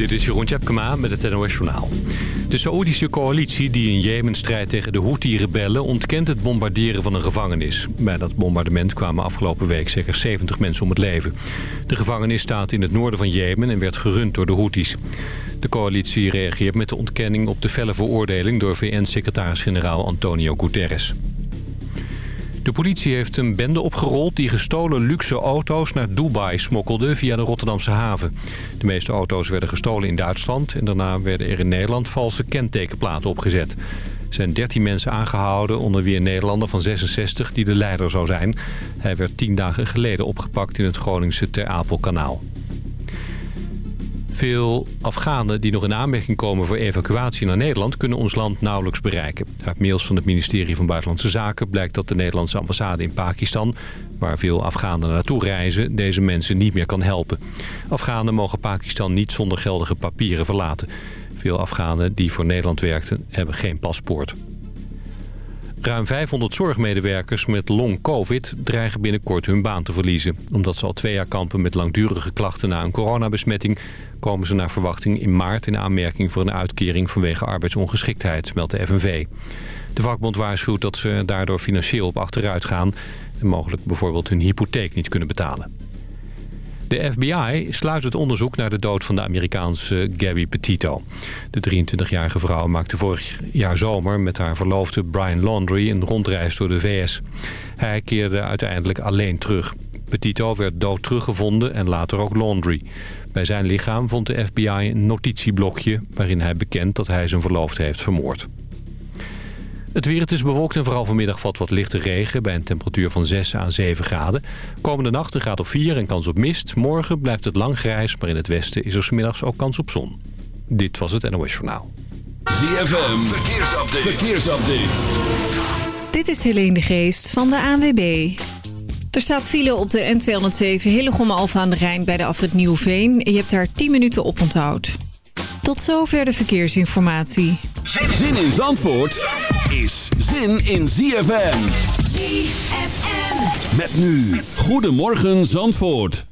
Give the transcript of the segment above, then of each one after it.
Dit is Jeroen Tjepkema met het NOS Journaal. De Saoedische coalitie die in Jemen strijdt tegen de Houthi-rebellen... ontkent het bombarderen van een gevangenis. Bij dat bombardement kwamen afgelopen week zeker 70 mensen om het leven. De gevangenis staat in het noorden van Jemen en werd gerund door de Houthis. De coalitie reageert met de ontkenning op de felle veroordeling... door VN-secretaris-generaal Antonio Guterres. De politie heeft een bende opgerold die gestolen luxe auto's naar Dubai smokkelde via de Rotterdamse haven. De meeste auto's werden gestolen in Duitsland en daarna werden er in Nederland valse kentekenplaten opgezet. Er zijn 13 mensen aangehouden, onder wie een Nederlander van 66 die de leider zou zijn. Hij werd tien dagen geleden opgepakt in het Groningse Ter Apelkanaal. Veel Afghanen die nog in aanmerking komen voor evacuatie naar Nederland... kunnen ons land nauwelijks bereiken. Uit mails van het ministerie van Buitenlandse Zaken blijkt dat de Nederlandse ambassade in Pakistan... waar veel Afghanen naartoe reizen, deze mensen niet meer kan helpen. Afghanen mogen Pakistan niet zonder geldige papieren verlaten. Veel Afghanen die voor Nederland werkten hebben geen paspoort. Ruim 500 zorgmedewerkers met long-covid dreigen binnenkort hun baan te verliezen. Omdat ze al twee jaar kampen met langdurige klachten na een coronabesmetting... komen ze naar verwachting in maart in aanmerking voor een uitkering vanwege arbeidsongeschiktheid, meldt de FNV. De vakbond waarschuwt dat ze daardoor financieel op achteruit gaan... en mogelijk bijvoorbeeld hun hypotheek niet kunnen betalen. De FBI sluit het onderzoek naar de dood van de Amerikaanse Gabby Petito. De 23-jarige vrouw maakte vorig jaar zomer met haar verloofde Brian Laundrie een rondreis door de VS. Hij keerde uiteindelijk alleen terug. Petito werd dood teruggevonden en later ook Laundrie. Bij zijn lichaam vond de FBI een notitieblokje waarin hij bekend dat hij zijn verloofde heeft vermoord. Het weer het is bewolkt en vooral vanmiddag valt wat lichte regen... bij een temperatuur van 6 à 7 graden. Komende nacht een graad of 4 en kans op mist. Morgen blijft het lang grijs, maar in het westen is er smiddags ook kans op zon. Dit was het NOS Journaal. ZFM, verkeersupdate. verkeersupdate. Dit is Helene de Geest van de ANWB. Er staat file op de N207 Hillegom Alfa aan de Rijn bij de afrit Nieuwveen. Je hebt daar 10 minuten op onthoud. Tot zover de verkeersinformatie. Zin in Zandvoort is zin in ZFM. ZFM. Met nu, Goedemorgen Zandvoort.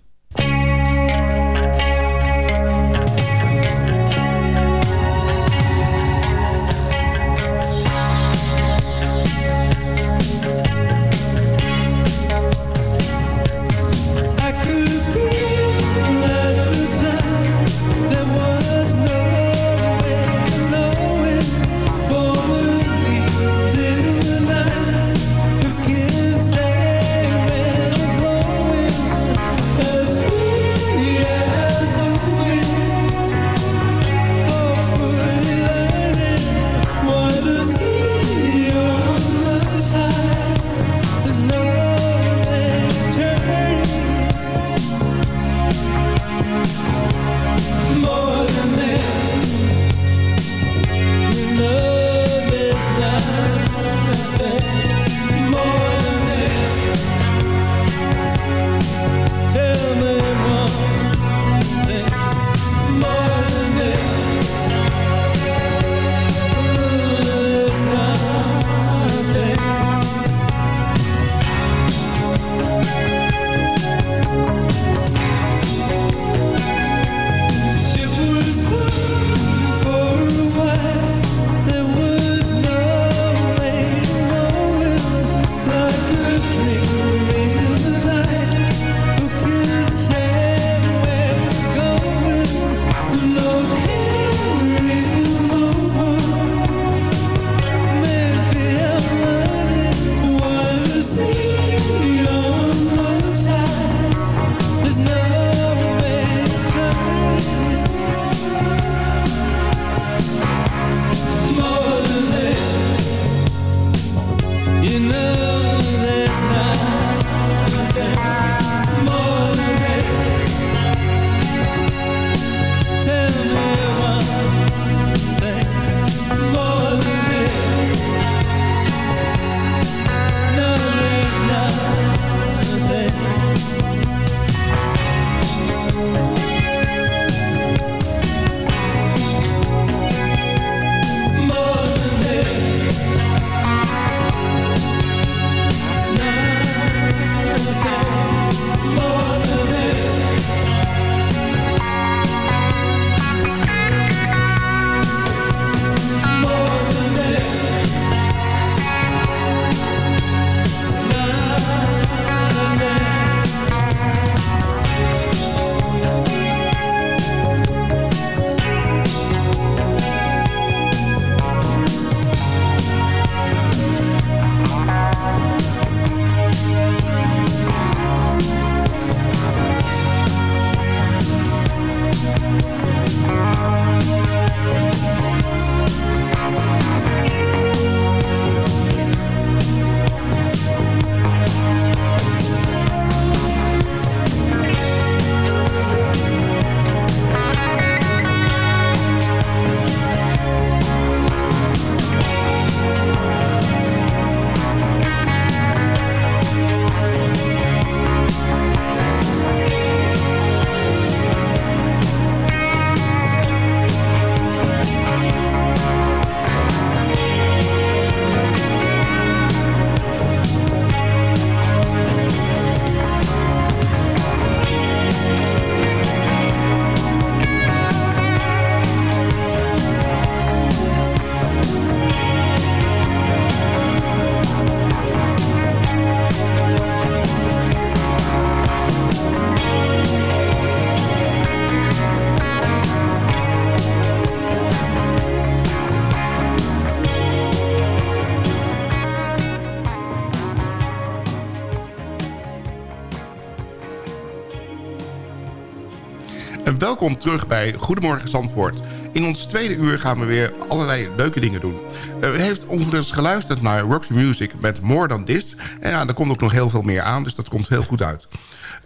Welkom terug bij Goedemorgen Zandvoort. In ons tweede uur gaan we weer allerlei leuke dingen doen. Uh, u heeft overigens geluisterd naar Roxy Music met More Than This. En ja, er komt ook nog heel veel meer aan, dus dat komt heel goed uit.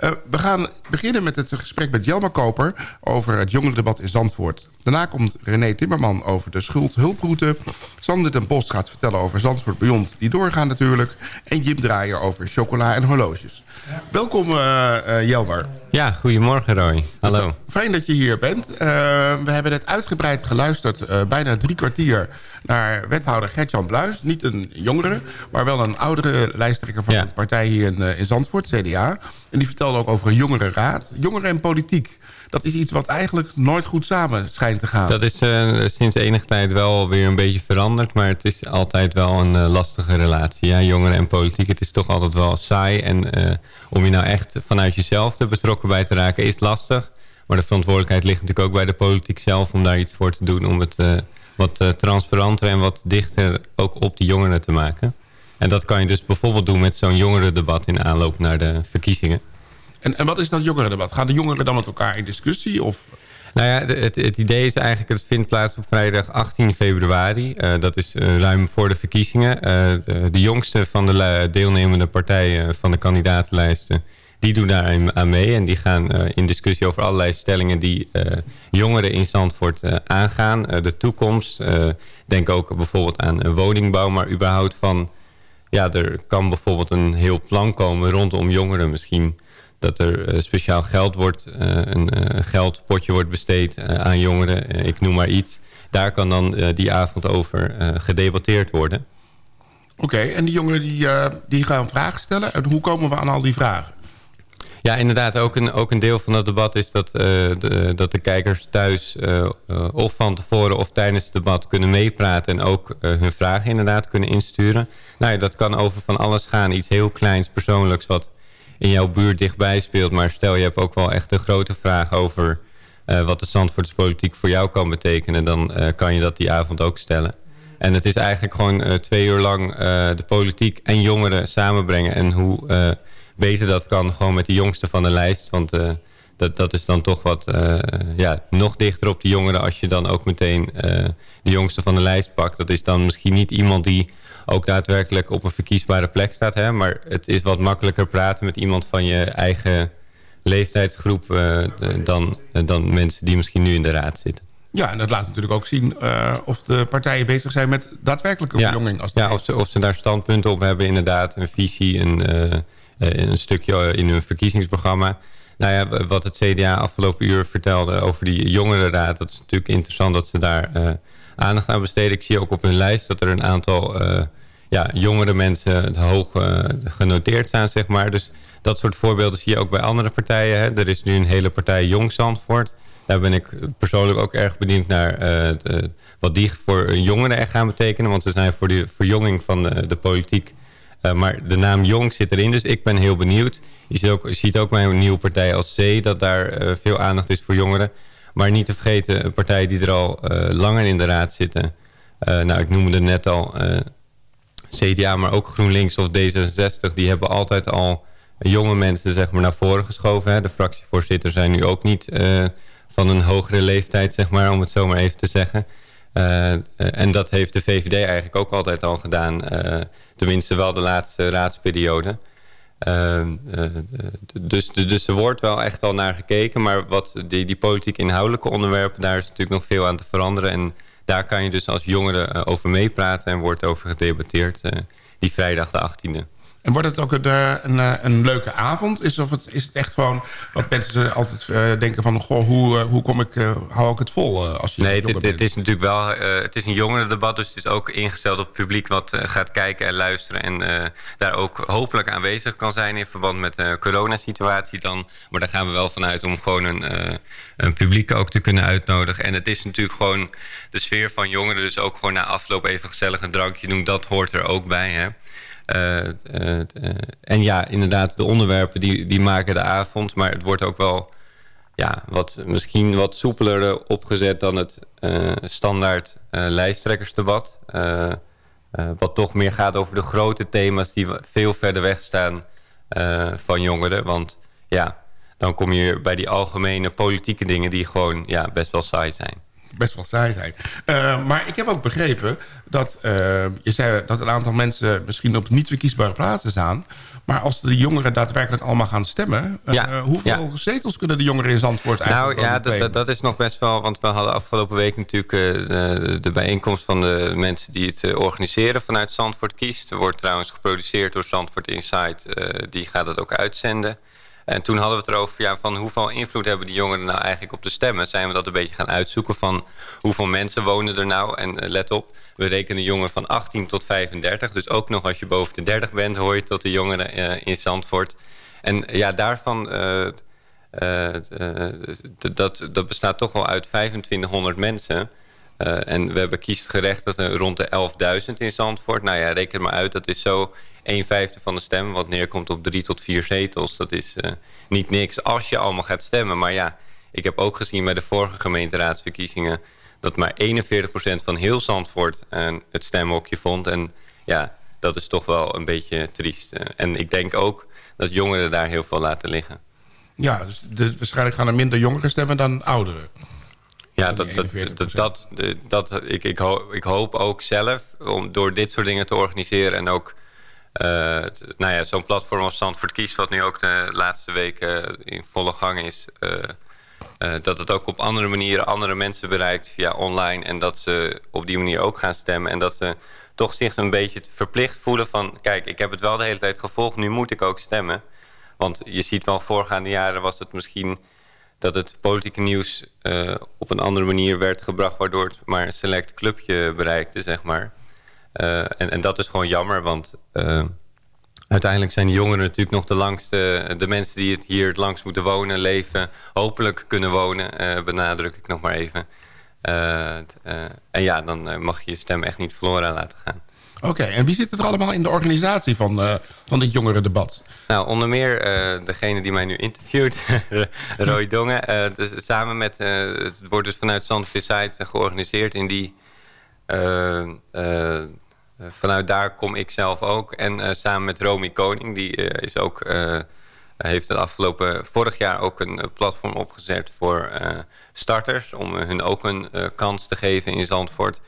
Uh, we gaan beginnen met het gesprek met Jelma Koper... over het jongerendebat in Zandvoort. Daarna komt René Timmerman over de schuldhulproute. Sander den Bos gaat vertellen over Zandvoort Beyond... die doorgaan natuurlijk. En Jim Draaier over chocola en horloges. Ja. Welkom uh, uh, Jelmer. Ja, goedemorgen Roy. Hallo. Fijn dat je hier bent. Uh, we hebben net uitgebreid geluisterd, uh, bijna drie kwartier... naar wethouder Gertjan Bluis. Niet een jongere, maar wel een oudere lijsttrekker van ja. de partij hier in, uh, in Zandvoort, CDA. En die vertelde ook over een jongerenraad. Jongeren en politiek, dat is iets wat eigenlijk nooit goed samen schijnt te gaan. Dat is sinds enige tijd wel weer een beetje veranderd... maar het is altijd wel een lastige relatie. Jongeren en politiek, het is toch altijd wel saai... en om je nou echt vanuit jezelf te betrokken bij te raken is lastig. Maar de verantwoordelijkheid ligt natuurlijk ook bij de politiek zelf... om daar iets voor te doen, om het wat transparanter en wat dichter ook op de jongeren te maken. En dat kan je dus bijvoorbeeld doen met zo'n jongerendebat in aanloop naar de verkiezingen. En, en wat is dat jongerendebat? Gaan de jongeren dan met elkaar in discussie? Of... Nou ja, het, het, idee is eigenlijk, het vindt plaats op vrijdag 18 februari. Uh, dat is uh, ruim voor de verkiezingen. De, de, jongste van de deelnemende partijen van de kandidatenlijsten... die doen daar aan mee. En die gaan in discussie over allerlei stellingen... die jongeren in Zandvoort aangaan. de toekomst. denk ook bijvoorbeeld aan woningbouw. Maar überhaupt van... Ja, er kan bijvoorbeeld een heel plan komen rondom jongeren misschien dat er uh, speciaal geld wordt, uh, een uh, geldpotje wordt besteed aan jongeren, ik noem maar iets. Daar kan dan die avond over gedebatteerd worden. Oké, okay, en die jongeren die, die gaan vragen stellen. En hoe komen we aan al die vragen? Ja, inderdaad. Ook een, ook een deel van het debat is dat, de, dat de kijkers thuis of van tevoren of tijdens het debat kunnen meepraten en ook hun vragen inderdaad kunnen insturen. Nou ja, dat kan over van alles gaan. Iets heel kleins, persoonlijks, wat in jouw buurt dichtbij speelt. Maar stel je hebt ook wel echt een grote vraag over uh, wat de Zandvoortspolitiek voor jou kan betekenen. Dan uh, kan je dat die avond ook stellen. En het is eigenlijk gewoon uh, twee uur lang de politiek en jongeren samenbrengen. En hoe beter dat kan gewoon met de jongste van de lijst. Want dat, dat is dan toch wat ja, nog dichter op de jongeren als je dan ook meteen de jongste van de lijst pakt. Dat is dan misschien niet iemand die ook daadwerkelijk op een verkiesbare plek staat. Hè? Maar het is wat makkelijker praten met iemand van je eigen leeftijdsgroep... Uh, dan, dan mensen die misschien nu in de raad zitten. Ja, en dat laat natuurlijk ook zien uh, of de partijen bezig zijn met daadwerkelijke ja. verjonging. Als ja, of ze, of ze daar standpunten op hebben, inderdaad. Een visie, een, uh, een stukje in hun verkiezingsprogramma. Nou ja, wat het CDA afgelopen uur vertelde over die jongerenraad... dat is natuurlijk interessant dat ze daar aandacht aan besteden. Ik zie ook op hun lijst dat er een aantal uh, ja, jongere mensen hoog uh, genoteerd staan, zeg maar. Dus dat soort voorbeelden zie je ook bij andere partijen. Hè. Er is nu een hele partij Jong Zandvoort. Daar ben ik persoonlijk ook erg benieuwd naar de, wat die voor jongeren echt gaan betekenen. Want ze zijn voor de verjonging van de, de politiek. Maar de naam Jong zit erin, dus ik ben heel benieuwd. Je ziet ook, je ziet ook bij een nieuwe partij als C... dat daar veel aandacht is voor jongeren. Maar niet te vergeten, partijen die er al uh, langer in de raad zitten. Uh, nou, ik noemde net al uh, CDA, maar ook GroenLinks of D66. Die hebben altijd al jonge mensen zeg maar, naar voren geschoven. Hè. De fractievoorzitters zijn nu ook niet van een hogere leeftijd, zeg maar, om het zo maar even te zeggen. en dat heeft de VVD eigenlijk ook altijd al gedaan. tenminste wel de laatste raadsperiode. Uh, uh, dus, dus er wordt wel echt al naar gekeken. Maar wat die, die politiek inhoudelijke onderwerpen... daar is natuurlijk nog veel aan te veranderen. En daar kan je dus als jongere uh, over meepraten... en wordt over gedebatteerd die vrijdag de 18e. En wordt het ook een, een, een, leuke avond? Is, of het, is het echt gewoon wat mensen altijd uh, denken van... Goh, hoe, hoe kom ik, uh, hou ik het vol als je Nee, dit, is natuurlijk wel... het is een jongerendebat, dus het is ook ingesteld op het publiek... wat gaat kijken en luisteren... en daar ook hopelijk aanwezig kan zijn... in verband met de coronasituatie dan. Maar daar gaan we wel vanuit om gewoon een, een publiek ook te kunnen uitnodigen. En het is natuurlijk gewoon de sfeer van jongeren... dus ook gewoon na afloop even gezellig een drankje doen... dat hoort er ook bij, hè. Uh, uh, uh, en ja, inderdaad, de onderwerpen die, die maken de avond. Maar het wordt ook wel ja, wat, misschien wat soepeler opgezet dan het standaard lijsttrekkersdebat. wat toch meer gaat over de grote thema's die veel verder weg staan van jongeren. Want ja, dan kom je bij die algemene politieke dingen die gewoon ja, best wel saai zijn. Best wel saai zijn. Eh, maar ik heb ook begrepen dat eh, je zei dat een aantal mensen misschien op niet verkiesbare plaatsen staan. Maar als de jongeren daadwerkelijk allemaal gaan stemmen, eh, hoeveel ja. zetels kunnen de jongeren in Zandvoort eigenlijk Nou ja, dat, is nog best wel... want we hadden afgelopen week natuurlijk de, de bijeenkomst van de mensen die het organiseren vanuit Zandvoort Kiest. Er wordt trouwens geproduceerd door Zandvoort Insight. die gaat het ook uitzenden. En toen hadden we het erover ja, van hoeveel invloed hebben die jongeren nou eigenlijk op de stemmen. Zijn we dat een beetje gaan uitzoeken van hoeveel mensen wonen er nou. En eh, let op, we rekenen jongeren van 18 tot 35. Dus ook nog als je boven de 30 bent hoor je tot de jongeren eh, in Zandvoort. En ja, daarvan... eh, eh, eh, d- dat, dat bestaat toch wel uit 2500 mensen. En we hebben kiest gerechtigd eh, rond de 11.000 in Zandvoort. Nou ja, reken maar uit, dat is zo 1 vijfde van de stemmen... wat neerkomt op drie tot vier zetels. Dat is eh, niet niks als je allemaal gaat stemmen. Maar ja, ik heb ook gezien bij de vorige gemeenteraadsverkiezingen... dat maar 41% van heel Zandvoort eh, het stemhokje vond. En ja, dat is toch wel een beetje triest. Eh, en ik denk ook dat jongeren daar heel veel laten liggen. Ja, dus de- waarschijnlijk gaan er minder jongeren stemmen dan ouderen. Ja, dat, dat, dat, 41%. dat, dat, ik, ik, hoop, ik hoop ook zelf, om door dit soort dingen te organiseren... en ook nou ja, zo'n platform als Zandvoort Kies... wat nu ook de laatste weken in volle gang is... eh, eh, dat het ook op andere manieren andere mensen bereikt via online... en dat ze op die manier ook gaan stemmen... en dat ze toch zich een beetje verplicht voelen van... kijk, ik heb het wel de hele tijd gevolgd, nu moet ik ook stemmen. Want je ziet wel, voorgaande jaren was het misschien dat het politieke nieuws eh, op een andere manier werd gebracht... waardoor het maar een select clubje bereikte, zeg maar. Eh, en, en dat is gewoon jammer, want eh, uiteindelijk zijn de jongeren natuurlijk nog de langste... de mensen die het hier het langst moeten wonen, leven, hopelijk kunnen wonen, eh, benadruk ik nog maar even. En ja, dan mag je je stem echt niet verloren laten gaan. Oké, en wie zit er allemaal in de organisatie van, van dit jongerendebat? Nou, onder meer degene die mij nu interviewt, Roy Dongen. dus samen met, het wordt dus vanuit Zandvoort Site georganiseerd. In die, vanuit daar kom ik zelf ook. En eh, samen met Romy Koning, die eh, is ook, eh, heeft het afgelopen vorig jaar ook een eh, platform opgezet voor eh, starters. Om eh, hun ook een eh, kans te geven in Zandvoort.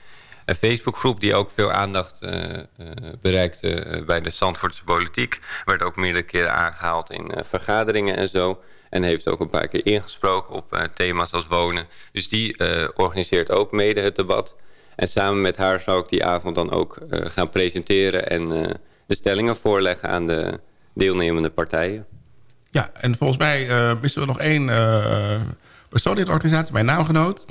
Een Facebookgroep die ook veel aandacht eh, eh, bereikte eh, bij de Zandvoortse politiek. Werd ook meerdere keren aangehaald in eh, vergaderingen en zo. En heeft ook een paar keer ingesproken op eh, thema's als wonen. Dus die eh, organiseert ook mede het debat. En samen met haar zou ik die avond dan ook eh, gaan presenteren... en eh, de stellingen voorleggen aan de deelnemende partijen. Ja, en volgens mij eh, missen we nog één persoon in de organisatie, mijn naamgenoot.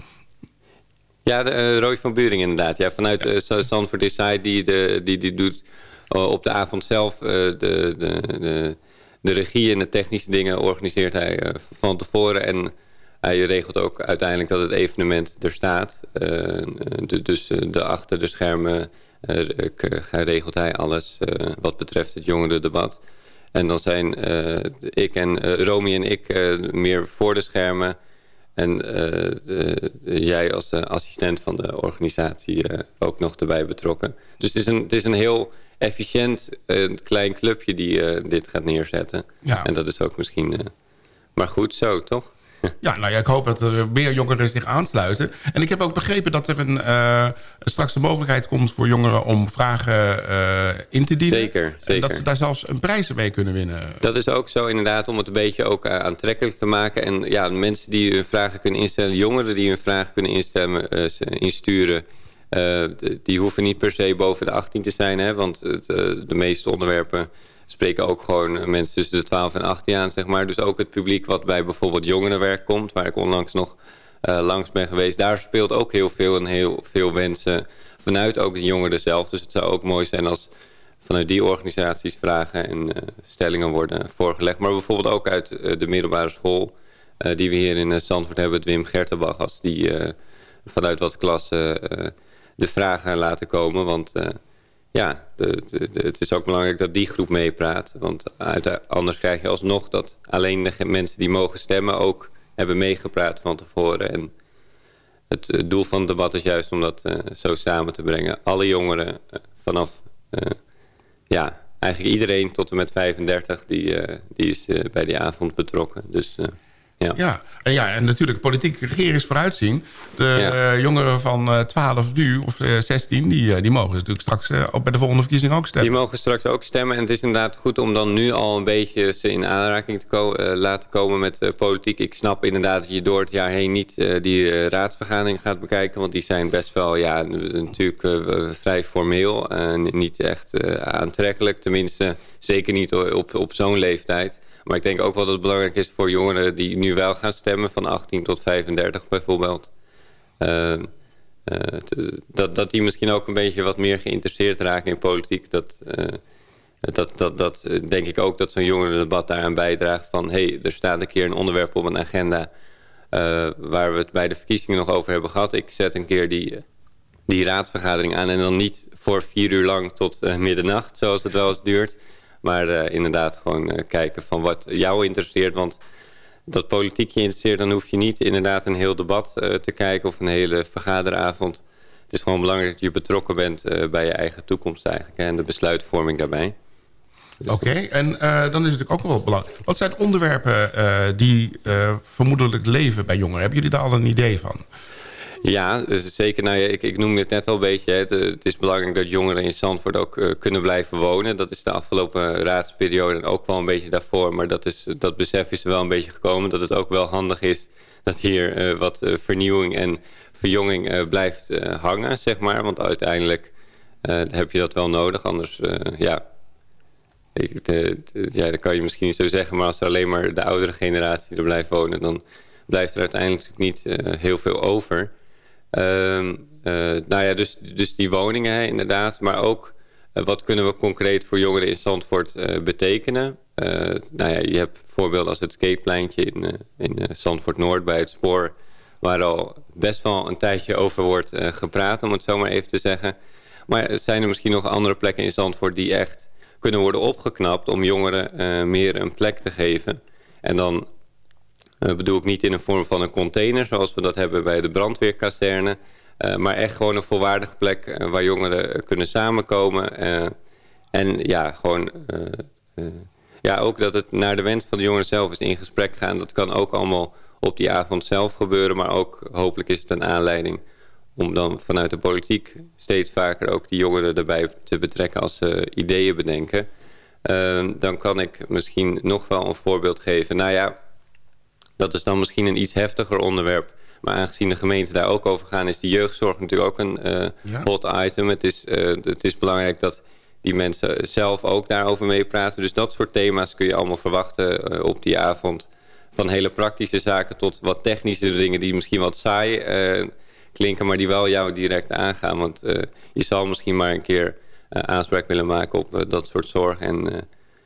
Ja, de, Roy van Buring inderdaad. Ja, vanuit uh, Stanford Decide die, de, die, die doet op de avond zelf de, de, de, de regie en de technische dingen organiseert hij van tevoren. En hij regelt ook uiteindelijk dat het evenement er staat. Eh, de, dus eh, de achter de schermen eh, regelt hij alles wat betreft het jongerendebat. En dan zijn ik en Romy en ik meer voor de schermen... En de- jij als assistent van de organisatie ook nog erbij betrokken. Dus het is een, het is een heel efficiënt klein clubje die dit gaat neerzetten. Ja. En dat is ook misschien... maar goed zo, toch? Ja, nou ja, ik hoop dat er meer jongeren zich aansluiten. En ik heb ook begrepen dat er een, eh, straks de mogelijkheid komt voor jongeren om vragen eh, in te dienen. Zeker, En zeker. dat ze daar zelfs een prijs mee kunnen winnen. Dat is ook zo inderdaad om het een beetje ook eh, aantrekkelijk te maken. En ja, mensen die hun vragen kunnen instellen, jongeren die hun vragen kunnen instemmen, ze insturen... die hoeven niet per se boven de 18 te zijn. Hè, want de meeste onderwerpen spreken ook gewoon eh, mensen tussen de 12 en 18 aan. Zeg maar. Dus ook het publiek wat bij bijvoorbeeld jongerenwerk komt... waar ik onlangs nog eh, langs ben geweest... daar speelt ook heel veel en heel veel wensen vanuit ook de jongeren zelf. Dus het zou ook mooi zijn als vanuit die organisaties vragen en eh, stellingen worden voorgelegd. Maar bijvoorbeeld ook uit de middelbare school die we hier in Zandvoort hebben, Wim Gertenbach, als die vanuit wat klassen de vragen laten komen. Want ja, de, het is ook belangrijk dat die groep meepraat. Want anders krijg je alsnog dat alleen de mensen die mogen stemmen ook hebben meegepraat van tevoren. En het doel van het debat is juist om dat eh, zo samen te brengen. Alle jongeren eh, vanaf eh, ja, eigenlijk iedereen tot en met 35 die, die is bij die avond betrokken. Dus ja. Ja, en, ja, en natuurlijk politiek regeren is vooruitzien. De Ja. eh, jongeren van eh 12 nu, of eh, 16, die, eh, die mogen natuurlijk straks eh, ook bij de volgende verkiezing ook Die stemmen. mogen straks ook stemmen. En het is inderdaad goed om dan nu al een beetje ze in aanraking te ko- eh, laten komen met eh, politiek. Ik snap inderdaad dat je door het jaar heen niet eh, die eh, raadsvergadering gaat bekijken. Want die zijn best wel ja, natuurlijk eh, vrij formeel. en niet echt eh, aantrekkelijk. Tenminste, zeker niet op, op zo'n leeftijd. Maar ik denk ook wel dat het belangrijk is voor jongeren die nu wel gaan stemmen... van 18 tot 35 bijvoorbeeld... Eh, eh, dat, dat die misschien ook een beetje wat meer geïnteresseerd raken in politiek. Dat, eh, dat, dat, dat denk ik ook dat zo'n jongerendebat daaraan bijdraagt van... hé, hey, er staat een keer een onderwerp op een agenda... waar we het bij de verkiezingen nog over hebben gehad. Ik zet een keer die, die raadsvergadering aan... en dan niet voor vier uur lang tot middernacht, zoals het wel eens duurt... maar eh, inderdaad gewoon eh, kijken van wat jou interesseert... want dat politiek je interesseert... dan hoef je niet inderdaad een heel debat eh, te kijken... of een hele vergaderavond. Het is gewoon belangrijk dat je betrokken bent... bij je eigen toekomst eigenlijk... en de besluitvorming daarbij. Oké, en dan is het ook wel belangrijk. Wat zijn onderwerpen die vermoedelijk leven bij jongeren? Hebben jullie daar al een idee van? Ja, dus zeker. Nou ik, ik noemde het net al een beetje. Het is belangrijk dat jongeren in Zandvoort ook eh, kunnen blijven wonen. Dat is de afgelopen raadsperiode ook wel een beetje daarvoor. Maar dat, is, dat besef is er wel een beetje gekomen. Dat het ook wel handig is dat hier eh, wat eh, vernieuwing en verjonging blijft hangen, zeg maar. Want uiteindelijk heb je dat wel nodig. Anders, ja... Ik, dat kan je misschien niet zo zeggen, maar als er alleen maar de oudere generatie er blijft wonen, dan blijft er uiteindelijk niet heel veel over. Ehm, eh, nou ja, dus, dus die woningen hè, inderdaad. Maar ook eh, wat kunnen we concreet voor jongeren in Zandvoort eh, betekenen. Nou ja, je hebt voorbeelden als het skatepleintje in, in Zandvoort Noord bij het spoor. Waar al best wel een tijdje over wordt gepraat, om het zo maar even te zeggen. Maar zijn er misschien nog andere plekken in Zandvoort die echt kunnen worden opgeknapt... om jongeren meer een plek te geven. En dan uh, bedoel ik niet in de vorm van een container... zoals we dat hebben bij de brandweerkazerne... Uh, maar echt gewoon een volwaardige plek uh, waar jongeren kunnen samenkomen. En ja, gewoon... ja, ook dat het naar de wens van de jongeren zelf is in gesprek gaan. Dat kan ook allemaal op die avond zelf gebeuren. Maar ook hopelijk is het een aanleiding om dan vanuit de politiek steeds vaker ook die jongeren erbij te betrekken als ze ideeën bedenken. Dan kan ik misschien nog wel een voorbeeld geven. Nou ja, dat is dan misschien een iets heftiger onderwerp. Maar aangezien de gemeente daar ook over gaan... is de jeugdzorg natuurlijk ook een uh, ja. hot item. Het is, uh, het is belangrijk dat die mensen zelf ook daarover meepraten. Dus dat soort thema's kun je allemaal verwachten uh, op die avond. Van hele praktische zaken tot wat technische dingen... die misschien wat saai klinken... maar die wel jou direct aangaan. Want je zal misschien maar een keer aanspraak willen maken op dat soort zorg. En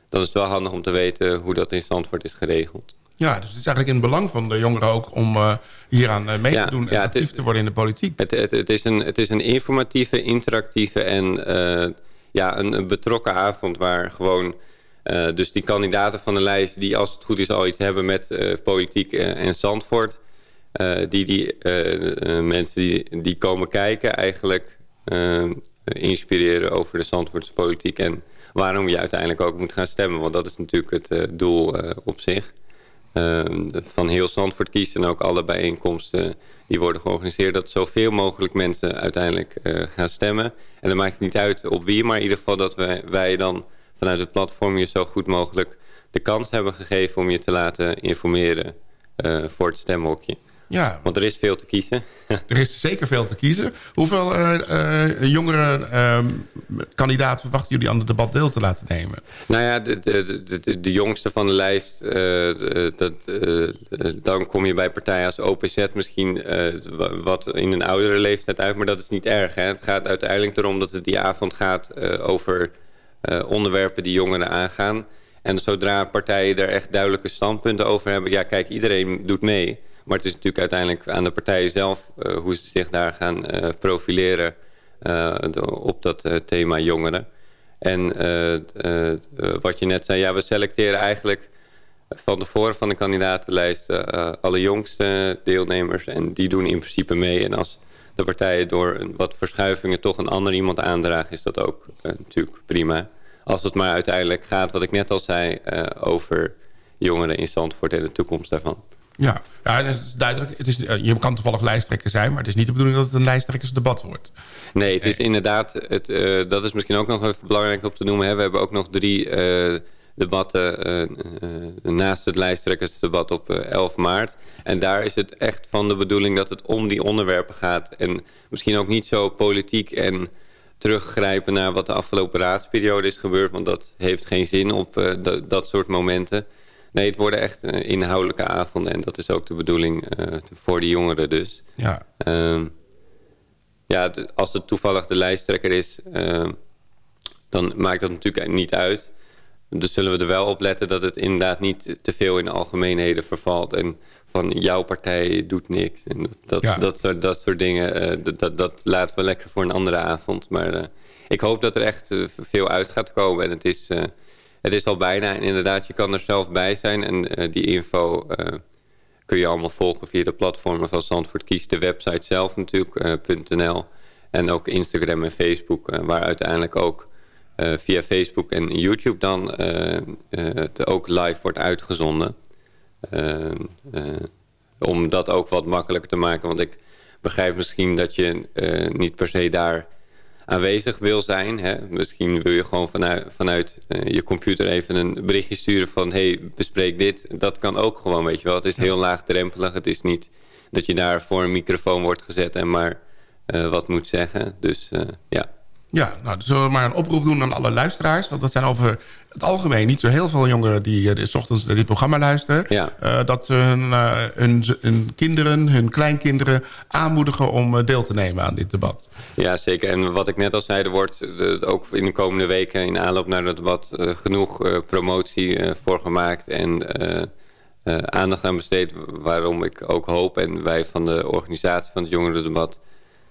dan is het wel handig om te weten hoe dat in Zandvoort is geregeld. Ja, dus het is eigenlijk in het belang van de jongeren ook om uh, hieraan uh, mee ja, te doen en ja, actief te worden in de politiek. Het, het, het, is, een, het is een informatieve, interactieve en uh, ja, een, een, betrokken avond waar gewoon... dus die kandidaten van de lijst die als het goed is al iets hebben met politiek en Zandvoort... die, die mensen die, die komen kijken eigenlijk inspireren over de Zandvoortse politiek... en waarom je uiteindelijk ook moet gaan stemmen. Want dat is natuurlijk het doel op zich. Uh, van heel Zandvoort kiest en ook alle bijeenkomsten die worden georganiseerd... dat zoveel mogelijk mensen uiteindelijk uh, gaan stemmen. En dan maakt het niet uit op wie, maar in ieder geval dat wij, wij dan vanuit het platform... je zo goed mogelijk de kans hebben gegeven om je te laten informeren uh, voor het stemhokje. Ja. Want er is veel te kiezen. er is zeker veel te kiezen. Hoeveel uh, jongere uh, kandidaten verwachten jullie aan het debat deel te laten nemen? Nou ja, de, de, de, de jongste van de lijst, uh, dat, dan kom je bij partijen als OPZ misschien wat in een oudere leeftijd uit. Maar dat is niet erg. Hè? Het gaat uiteindelijk erom dat het die avond gaat over onderwerpen die jongeren aangaan. En zodra partijen er echt duidelijke standpunten over hebben... ja, kijk, iedereen doet mee... Maar het is natuurlijk uiteindelijk aan de partijen zelf uh, hoe ze zich daar gaan uh, profileren uh, op dat thema jongeren. En wat je net zei, ja, we selecteren eigenlijk van tevoren van de kandidatenlijst alle jongste deelnemers. En die doen in principe mee. En als de partijen door wat verschuivingen toch een ander iemand aandragen, is dat ook natuurlijk prima. als het maar uiteindelijk gaat, wat ik net al zei, eh, over jongeren in Zandvoort en de toekomst daarvan. Ja, ja het is duidelijk. Het is, eh, je kan toevallig lijsttrekker zijn... maar het is niet de bedoeling dat het een lijsttrekkersdebat wordt. Nee, het is inderdaad, het, eh, dat is misschien ook nog even belangrijk om te noemen. Hè. We hebben ook nog drie eh, debatten naast het lijsttrekkersdebat op eh, 11 maart. En daar is het echt van de bedoeling dat het om die onderwerpen gaat. En misschien ook niet zo politiek en teruggrijpen naar wat de afgelopen raadsperiode is gebeurd. Want dat heeft geen zin op dat soort momenten. Nee, het worden echt eh, inhoudelijke avonden. En dat is ook de bedoeling eh, voor die jongeren dus. Ja, Ehm, ja, als het toevallig de lijsttrekker is, ehm, dan maakt dat natuurlijk niet uit. Dus zullen we er wel op letten dat het inderdaad niet te veel in de algemeenheden vervalt. En van jouw partij doet niks. En dat, dat, Ja. dat, soort, dat soort dingen, eh, dat, dat, dat laten we lekker voor een andere avond. Maar ik hoop dat er echt veel uit gaat komen. En het is, het is al bijna. En inderdaad, je kan er zelf bij zijn. En eh, die info eh, kun je allemaal volgen via de platformen van Zandvoort Kies. De website zelf natuurlijk, .nl. En ook Instagram en Facebook. waar uiteindelijk ook via Facebook en YouTube dan het ook live wordt uitgezonden. Om dat ook wat makkelijker te maken. Want ik begrijp misschien dat je niet per se daar aanwezig wil zijn. Hè? Misschien wil je gewoon vanuit, vanuit eh, je computer even een berichtje sturen van... hey, bespreek dit. Dat kan ook gewoon, weet je wel. Het is heel laagdrempelig. Het is niet dat je daar voor een microfoon wordt gezet en maar eh, wat moet zeggen. Dus eh, ja. Ja nou, dan zullen we maar een oproep doen aan alle luisteraars. Want dat zijn over het algemeen niet zo heel veel jongeren... die eh, s ochtends naar dit programma luisteren. Ja. Eh, dat ze hun, eh, hun, hun kinderen, hun kleinkinderen aanmoedigen... om deel te nemen aan dit debat. Ja, zeker. En wat ik net al zei, er wordt de- ook in de komende weken in aanloop naar het debat genoeg promotie voor gemaakt en aandacht aan besteed. Waarom ik ook hoop en wij van de organisatie van het jongerendebat,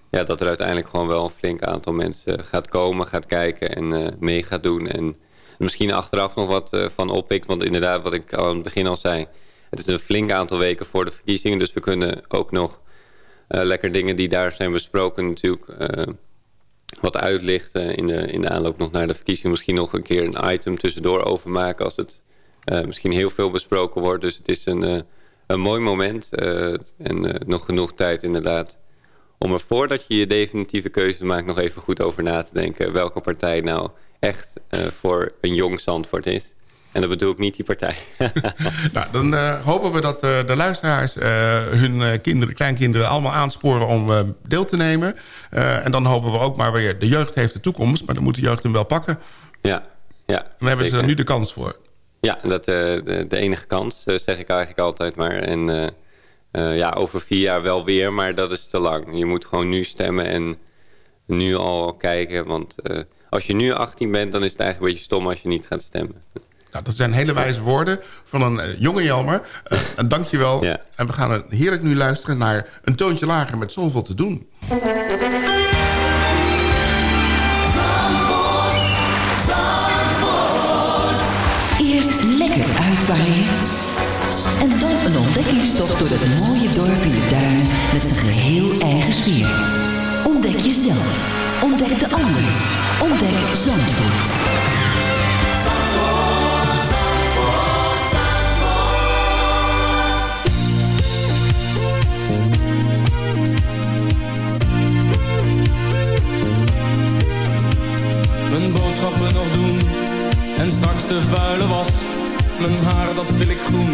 ja, dat er uiteindelijk gewoon wel een flink aantal mensen gaat komen, gaat kijken en eh, mee gaat doen. En misschien achteraf nog wat eh, van oppikt, want inderdaad wat ik aan het begin al zei, het is een flink aantal weken voor de verkiezingen, dus we kunnen ook nog eh, lekker dingen die daar zijn besproken natuurlijk eh, wat uitlichten in de, in de aanloop nog naar de verkiezingen. Misschien nog een keer een item tussendoor overmaken als het eh, misschien heel veel besproken wordt. Dus het is een, eh, een mooi moment eh, en eh, nog genoeg tijd inderdaad om er voordat je je definitieve keuze maakt nog even goed over na te denken welke partij nou echt eh, voor een jong Zandvoort is. En dat bedoel ik niet die partij. Nou, dan eh, hopen we dat eh, de luisteraars hun kinderen, kleinkinderen allemaal aansporen om deel te nemen. En dan hopen we ook maar weer, de jeugd heeft de toekomst, maar dan moet de jeugd hem wel pakken. ja, ja. Dan hebben ze er nu de kans voor. Ja, dat, de, de enige kans, zeg ik eigenlijk altijd maar. En eh, ja, over vier jaar wel weer, maar dat is te lang. Je moet gewoon nu stemmen en nu al kijken. Want eh, als je nu 18 bent, dan is het eigenlijk een beetje stom als je niet gaat stemmen. Nou, dat zijn hele wijze woorden van een eh, jonge Jelmer. En dankjewel. Ja. En we gaan heerlijk nu luisteren naar een toontje lager met zoveel te doen. Ontdekkingstocht door dat mooie dorp in de duin met zijn geheel eigen sfeer. Ontdek jezelf. Ontdek de ander. Ontdek Zandvoort. Mijn boodschappen nog doen en straks de vuile was. Mijn haar dat wil ik groen,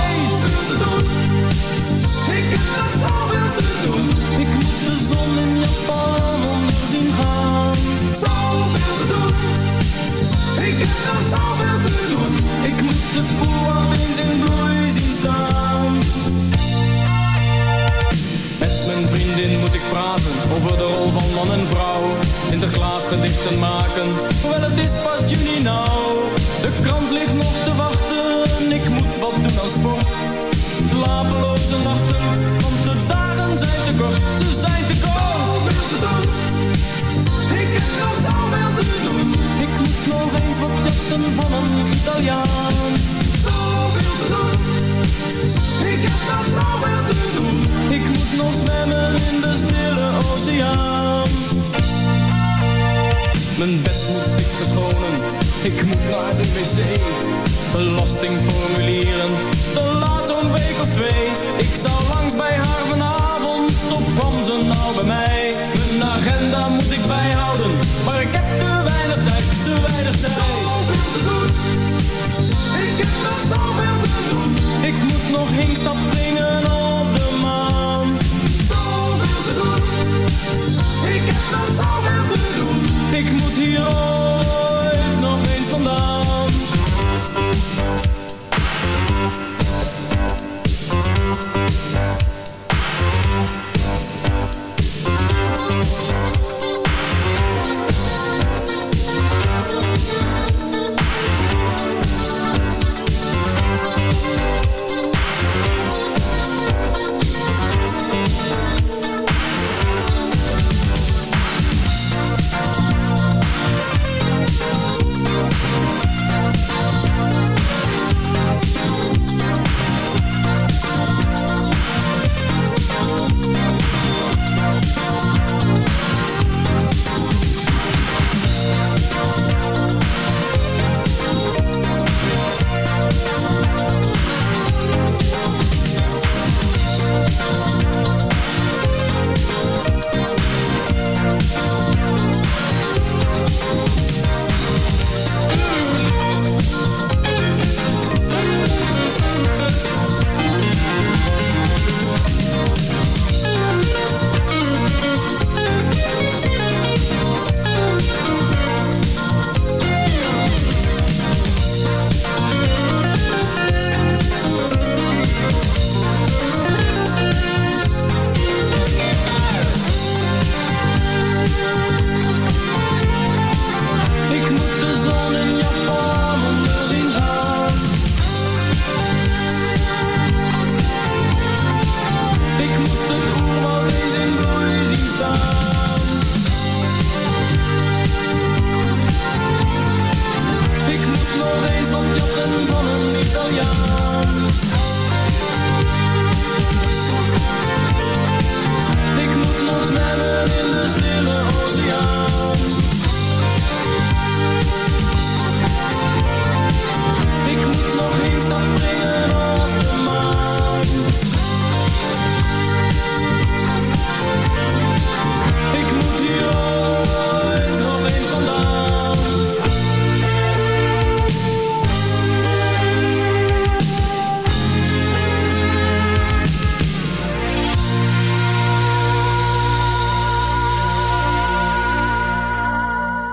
Te doen. Ik Mijn bed moet ik verschonen, ik moet naar de wc. Belastingformulieren, dat laat zo'n week of twee. Ik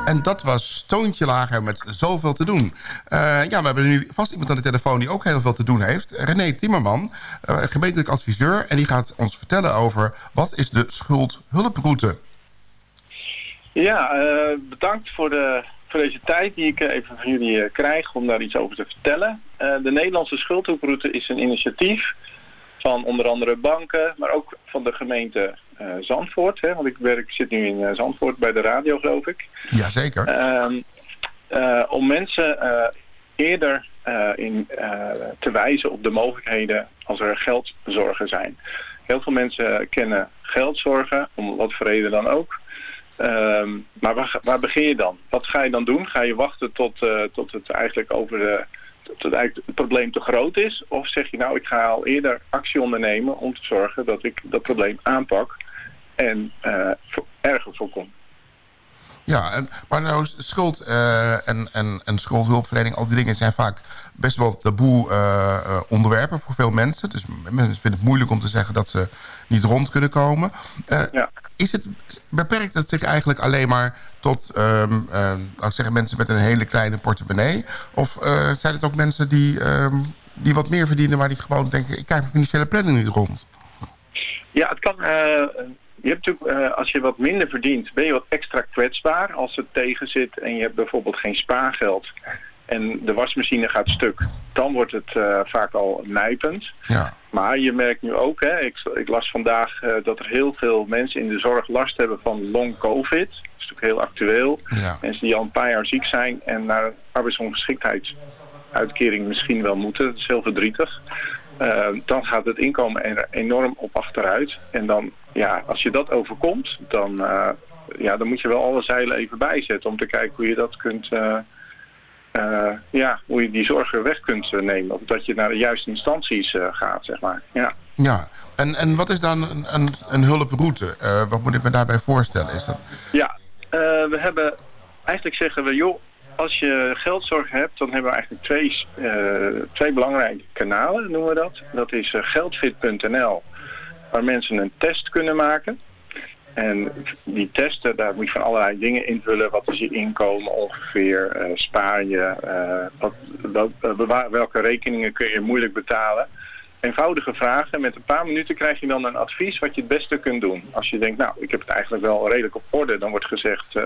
En dat was Toontje Lager met zoveel te doen. Eh, ja, we hebben nu vast iemand aan de telefoon die ook heel veel te doen heeft. René Timmerman, uh, gemeentelijk adviseur. En die gaat ons vertellen over wat is de schuldhulproute. Ja, eh, bedankt voor, de, voor deze tijd die ik eh, even van jullie eh, krijg om daar iets over te vertellen. Eh, de Nederlandse schuldhulproute is een initiatief van onder andere banken, maar ook van de gemeente eh, Zandvoort. Hè, want ik werk, zit nu in eh, Zandvoort bij de radio, geloof ik. Jazeker. Ehm, eh, om mensen eh, eerder eh, in, eh, te wijzen op de mogelijkheden als er geldzorgen zijn. Heel veel mensen kennen geldzorgen, om wat voor reden dan ook. Ehm, maar waar, waar begin je dan? Wat ga je dan doen? Ga je wachten tot, eh, tot het eigenlijk over de tot het, eigenlijk het probleem te groot is? Of zeg je nou, ik ga al eerder actie ondernemen om te zorgen dat ik dat probleem aanpak en eh, erger voorkom? Ja, en, maar nou, schuld eh, en, en, en schuldhulpverlening, al die dingen zijn vaak best wel taboe eh, onderwerpen voor veel mensen. Dus mensen vinden het moeilijk om te zeggen dat ze niet rond kunnen komen. Ja. is het, beperkt het zich eigenlijk alleen maar tot, laat ik zeggen, mensen met een hele kleine portemonnee? Of zijn het ook mensen die, ehm, die wat meer verdienen, maar die gewoon denken, ik krijg mijn financiële planning niet rond? Ja, het kan. Je hebt natuurlijk, eh, als je wat minder verdient, ben je wat extra kwetsbaar als het tegen zit en je hebt bijvoorbeeld geen spaargeld. en de wasmachine gaat stuk. Dan wordt het eh, vaak al nijpend. Ja. Maar je merkt nu ook, hè, ik, ik las vandaag eh, dat er heel veel mensen in de zorg last hebben van long covid. Dat is natuurlijk heel actueel. Ja. Mensen die al een paar jaar ziek zijn en naar arbeidsongeschiktheidsuitkering misschien wel moeten. Dat is heel verdrietig. Eh, dan gaat het inkomen er enorm op achteruit. En dan, ja, als je dat overkomt, dan, eh, ja, dan moet je wel alle zeilen even bijzetten om te kijken hoe je dat kunt, eh, ja, hoe je die zorg weer weg kunt nemen. Of dat je naar de juiste instanties gaat, zeg maar. Ja. Ja, en, en wat is dan een, een, een hulproute? Wat moet ik me daarbij voorstellen? Is dat... Ja, we hebben eigenlijk zeggen we, joh, als je geldzorg hebt, dan hebben we eigenlijk twee, eh, twee belangrijke kanalen, noemen we dat. Dat is eh, geldfit.nl, waar mensen een test kunnen maken. En die testen, daar moet je van allerlei dingen invullen. Wat is je inkomen ongeveer? eh, spaar je? wat, welke rekeningen kun je moeilijk betalen? Eenvoudige vragen. Met een paar minuten krijg je dan een advies wat je het beste kunt doen. Als je denkt, nou, ik heb het eigenlijk wel redelijk op orde. Dan wordt gezegd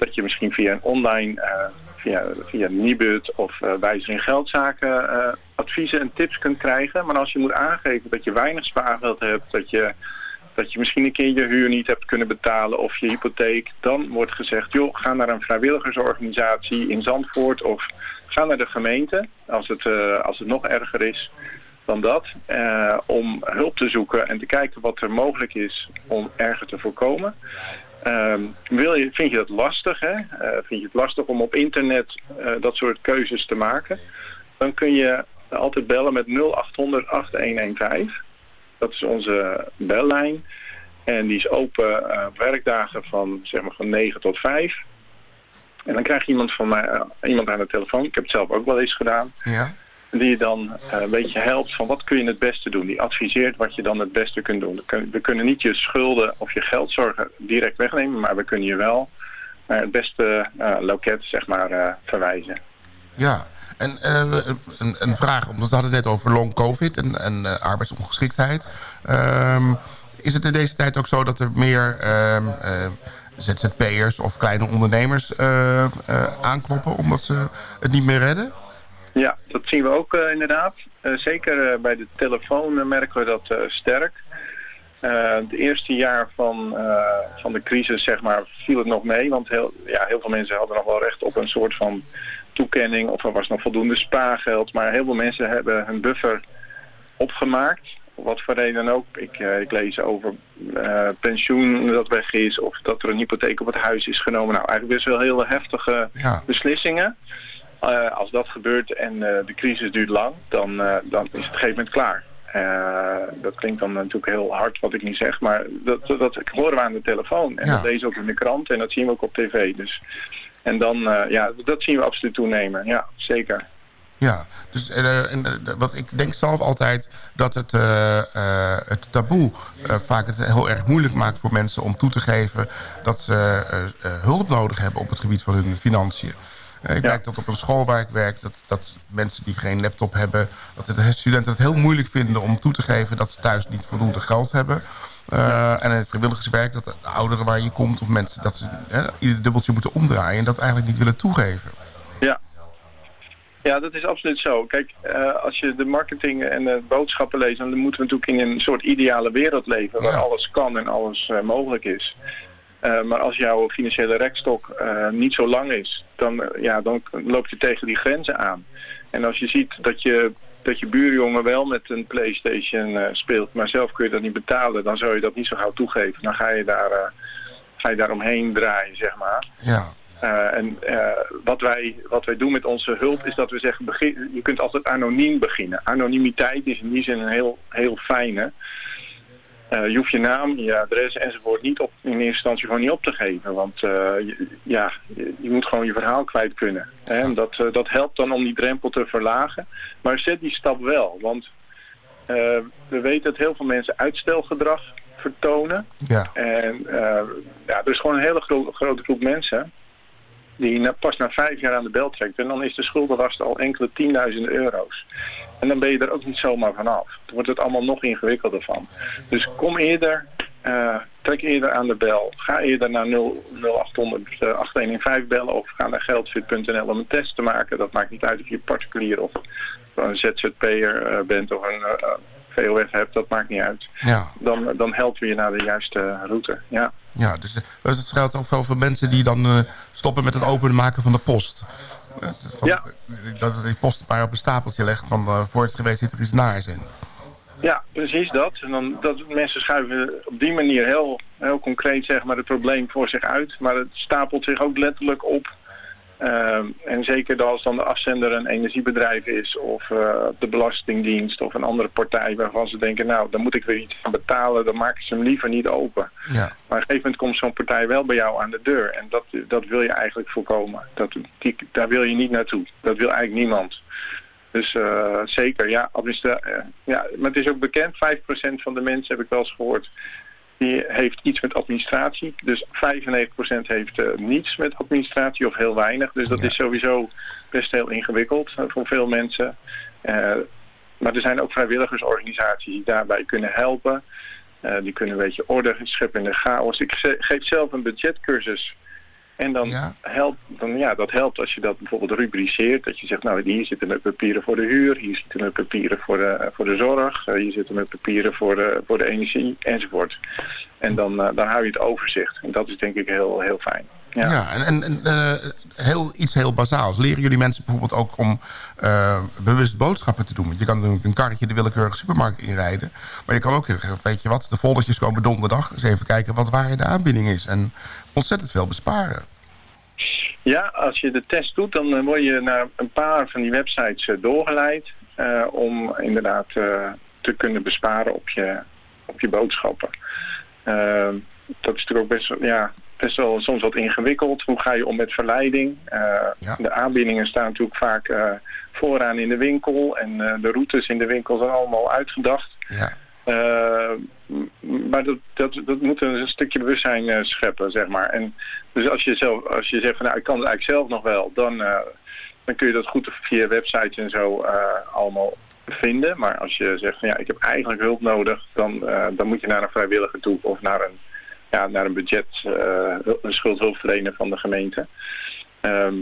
dat je misschien via een online, eh, via, via Nibud of eh Wijzer in Geldzaken eh, adviezen en tips kunt krijgen. Maar als je moet aangeven dat je weinig spaargeld hebt, dat je dat je misschien een keer je huur niet hebt kunnen betalen of je hypotheek, dan wordt gezegd, joh, ga naar een vrijwilligersorganisatie in Zandvoort of ga naar de gemeente, als het, als het nog erger is dan dat, om hulp te zoeken en te kijken wat er mogelijk is om erger te voorkomen. Ehm, vind je dat lastig, hè? Eh, vind je het lastig om op internet eh, dat soort keuzes te maken? Dan kun je altijd bellen met 0800 8115. Dat is onze bellijn. En die is open op werkdagen van, zeg maar, van 9 tot 5. En dan krijg je iemand, van mij, iemand aan de telefoon. Ik heb het zelf ook wel eens gedaan. Ja? Die dan eh, een beetje helpt van wat kun je het beste doen. Die adviseert wat je dan het beste kunt doen. We kunnen, niet je schulden of je geldzorgen direct wegnemen. Maar we kunnen je wel naar het beste eh, loket zeg maar, eh, verwijzen. Ja, en eh, een, een vraag, omdat we hadden het net over long covid en, en eh, arbeidsongeschiktheid. Ehm, is het in deze tijd ook zo dat er meer ehm, eh, ZZP'ers of kleine ondernemers eh, eh, aankloppen omdat ze het niet meer redden? Ja, dat zien we ook eh, inderdaad. Eh, zeker eh, bij de telefoon merken we dat sterk. Het eerste jaar van, van de crisis zeg maar, viel het nog mee. Want heel, ja, heel veel mensen hadden nog wel recht op een soort van toekenning. Of er was nog voldoende spaargeld. Maar heel veel mensen hebben hun buffer opgemaakt. Wat voor reden dan ook. Ik, ik lees over pensioen dat weg is. Of dat er een hypotheek op het huis is genomen. Nou, eigenlijk best wel hele heftige Ja. beslissingen. Eh, als dat gebeurt en eh, de crisis duurt lang, dan, eh, dan is het op een gegeven moment klaar. Dat klinkt dan natuurlijk heel hard wat ik niet zeg, maar dat, dat, dat horen we aan de telefoon. En Ja. dat lezen we ook in de krant en dat zien we ook op tv. Dus. En dan, ja, dat zien we absoluut toenemen. Ja, zeker. Ja, dus en, wat ik denk zelf altijd dat het, het taboe vaak het heel erg moeilijk maakt voor mensen om toe te geven dat ze hulp nodig hebben op het gebied van hun financiën. Eh, ik Ja. merk dat op een school waar ik werk, dat, dat mensen die geen laptop hebben, dat de studenten het heel moeilijk vinden om toe te geven dat ze thuis niet voldoende geld hebben. Eh, En in het vrijwilligerswerk, dat de ouderen waar je komt of mensen dat ze hè, ieder dubbeltje moeten omdraaien en dat eigenlijk niet willen toegeven. Ja. Ja, dat is absoluut zo. Kijk, eh, als je de marketing en de boodschappen leest, dan moeten we natuurlijk in een soort ideale wereld leven waar Ja. alles kan en alles eh, mogelijk is. Eh, maar als jouw financiële rekstok eh, niet zo lang is, dan, eh, ja, dan loop je tegen die grenzen aan. En als je ziet dat je, dat je buurjongen wel met een Playstation speelt, maar zelf kun je dat niet betalen, dan zou je dat niet zo gauw toegeven. Dan ga je daar, ga je daar omheen draaien, zeg maar. Ja, en wat, wij, wat wij doen met onze hulp is dat we zeggen, begin, je kunt altijd anoniem beginnen. Anonimiteit is in die zin een heel, heel fijne. Uh, je hoeft je naam, je adres enzovoort niet op, in eerste instantie gewoon niet op te geven. Want uh, je, ja, je, je, moet gewoon je verhaal kwijt kunnen. Hè? En dat, uh, dat helpt dan om die drempel te verlagen. Maar zet die stap wel. Want we weten dat heel veel mensen uitstelgedrag vertonen. Ja. En ja, er is gewoon een hele gro grote groep mensen die pas na vijf jaar aan de bel trekt. En dan is de schuldenlast al enkele tienduizenden euro's. En dan ben je er ook niet zomaar vanaf. Dan wordt het allemaal nog ingewikkelder van. Dus kom eerder eh, trek eerder aan de bel. Ga eerder naar 0, 0800 eh, 8115 bellen of ga naar geldfit.nl om een test te maken. Dat maakt niet uit of je particulier of een ZZP'er eh, bent of een VOF hebt, dat maakt niet uit. Ja. Dan, dan helpen we je naar de juiste route. Ja. Ja, dus, eh, het geldt ook veel voor mensen die dan eh, stoppen met het openmaken van de post. Eh, Van, Ja. Dat die post maar op een stapeltje legt van voor het geweest zit er iets naars in. Ja, precies dat. En dan, dat. Mensen schuiven op die manier heel, heel concreet zeg maar, het probleem voor zich uit. Maar het stapelt zich ook letterlijk op. Ehm, en zeker als dan de afzender een energiebedrijf is of eh, de Belastingdienst of een andere partij waarvan ze denken, nou, dan moet ik weer iets aan betalen, dan maken ze hem liever niet open. Ja. Maar op een gegeven moment komt zo'n partij wel bij jou aan de deur. En dat, dat wil je eigenlijk voorkomen. Dat, die, daar wil je niet naartoe. Dat wil eigenlijk niemand. Dus eh, zeker, ja, eh, ja. Maar het is ook bekend, 5% van de mensen, heb ik wel eens gehoord, die heeft iets met administratie. Dus 95% heeft eh, niets met administratie of heel weinig. Dus dat Ja. is sowieso best heel ingewikkeld eh, voor veel mensen. Eh, maar er zijn ook vrijwilligersorganisaties die daarbij kunnen helpen. Die kunnen een beetje orde scheppen in de chaos. Ik geef zelf een budgetcursus. En dan Ja. helpt, dan, ja, dat helpt als je dat bijvoorbeeld rubriceert. Dat je zegt, nou hier zitten mijn papieren voor de huur. Hier zitten mijn papieren voor de, voor de zorg. eh, hier zitten mijn papieren voor de, voor de energie enzovoort. En dan, eh, dan hou je het overzicht. En dat is denk ik heel, heel fijn. Ja, Ja. en, en, eh, heel, iets heel bazaals. Leren jullie mensen bijvoorbeeld ook om eh, bewust boodschappen te doen? Want je kan natuurlijk een karretje de willekeurige supermarkt inrijden. Maar je kan ook zeggen, weet je wat, de foldertjes komen donderdag. Eens even kijken wat waar de aanbieding is. En ontzettend veel besparen. Ja, als je de test doet, dan eh, word je naar een paar van die websites doorgeleid. om inderdaad te kunnen besparen op je, op je boodschappen. Dat is natuurlijk ook best, wel- ja, best wel soms wat ingewikkeld. Hoe ga je om met verleiding? Eh, Ja. De aanbiedingen staan natuurlijk vaak eh, vooraan in de winkel. En eh, de routes in de winkel zijn allemaal uitgedacht. Ja, maar dat, dat, dat moet een stukje bewustzijn scheppen, zeg maar. En dus als je, zelf, als je zegt van nou, ik kan het eigenlijk zelf nog wel, dan, dan kun je dat goed via websites en zo allemaal vinden. Maar als je zegt van ja, ik heb eigenlijk hulp nodig, dan, dan moet je naar een vrijwilliger toe of naar een, ja, naar een budget, eh, een schuldhulpverlener van de gemeente. Ehm,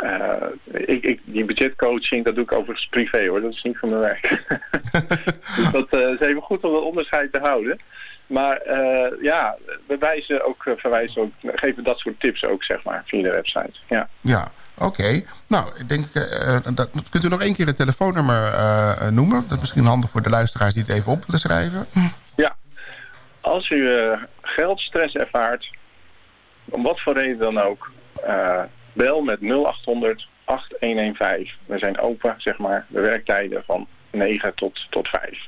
eh, ik, ik, die budgetcoaching, dat doe ik overigens privé hoor. Dat is niet voor mijn werk. dus dat eh, is even goed om dat onderscheid te houden. Maar eh, ja, we wijzen ook, verwijzen ook, geven dat soort tips ook, zeg maar, via de website. Ja, ja. oké. Nou, ik denk, dat, kunt u nog één keer het telefoonnummer noemen? Dat is misschien handig voor de luisteraars die het even op willen schrijven. Als u eh, geldstress ervaart, om wat voor reden dan ook, eh, bel met 0800 8115. We zijn open, zeg maar, de werktijden van 9 tot, tot 5.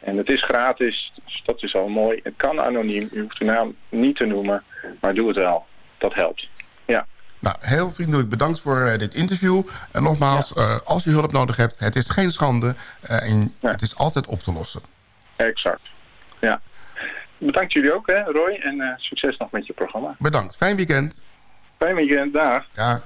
En het is gratis, dus dat is al mooi. Het kan anoniem, u hoeft uw naam niet te noemen, maar doe het wel. Dat helpt. Ja, Nou, heel vriendelijk bedankt voor eh, dit interview. En nogmaals, als u hulp nodig hebt, het is geen schande. eh, en Ja. het is altijd op te lossen. exact. Ja. Bedankt jullie ook, hè, Roy. En eh, succes nog met je programma. Bedankt. Fijn weekend. Fijn weekend, dag. Ja.